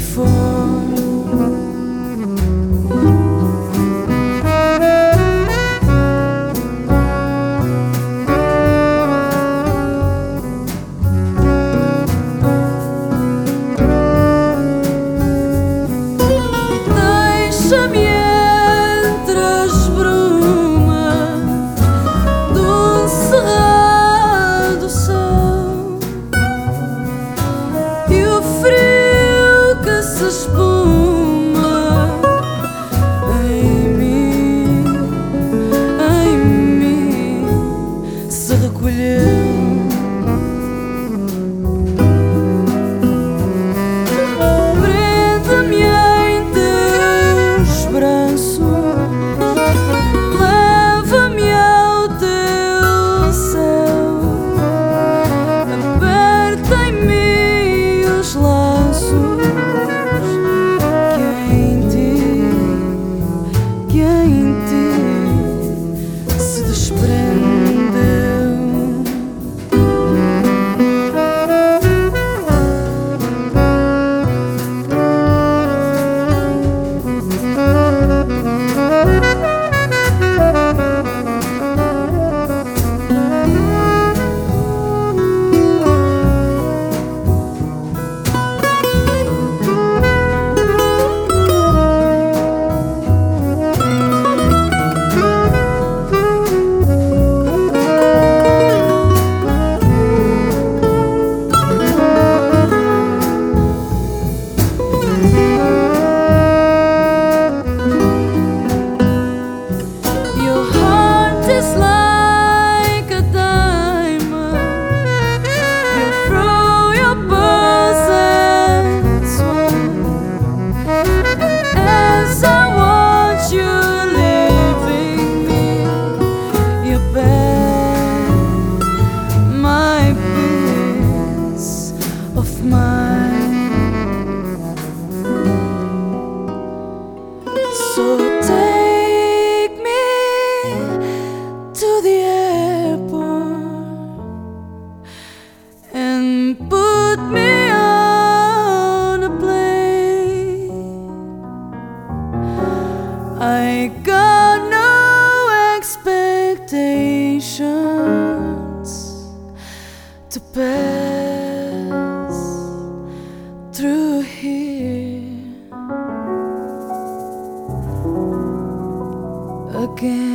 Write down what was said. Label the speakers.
Speaker 1: before. se espuma em mim, em mim se recolher. So take me to the airport and put me on a plane. I got no expectations to pay. again.